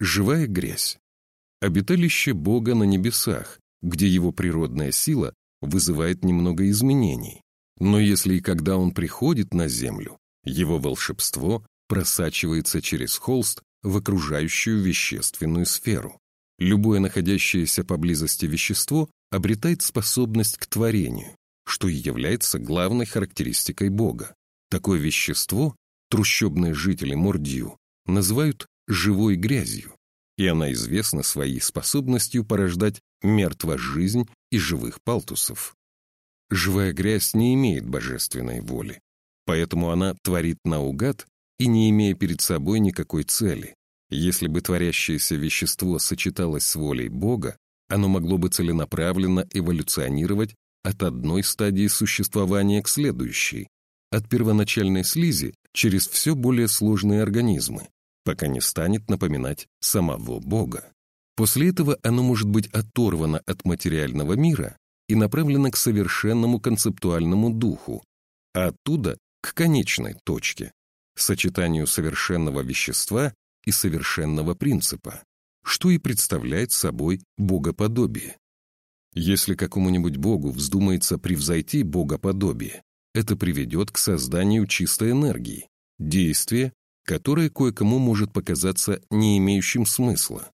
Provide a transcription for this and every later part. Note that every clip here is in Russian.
Живая грязь. Обиталище Бога на небесах, где его природная сила вызывает немного изменений. Но если и когда он приходит на землю, его волшебство просачивается через холст в окружающую вещественную сферу. Любое находящееся поблизости вещество обретает способность к творению, что и является главной характеристикой Бога. Такое вещество трущобные жители Мордью называют «живой грязью», и она известна своей способностью порождать мертво жизнь и живых палтусов. Живая грязь не имеет божественной воли, поэтому она творит наугад и не имея перед собой никакой цели. Если бы творящееся вещество сочеталось с волей Бога, оно могло бы целенаправленно эволюционировать от одной стадии существования к следующей, от первоначальной слизи через все более сложные организмы, пока не станет напоминать самого Бога. После этого оно может быть оторвано от материального мира и направлено к совершенному концептуальному духу, а оттуда к конечной точке, сочетанию совершенного вещества и совершенного принципа, что и представляет собой богоподобие. Если какому-нибудь богу вздумается превзойти богоподобие, это приведет к созданию чистой энергии, действия, которое кое-кому может показаться не имеющим смысла.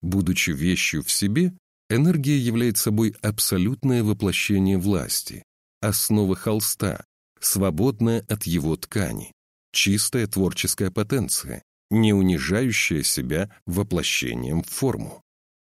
Будучи вещью в себе, энергия является собой абсолютное воплощение власти, основа холста, свободная от его ткани, чистая творческая потенция, не унижающая себя воплощением в форму.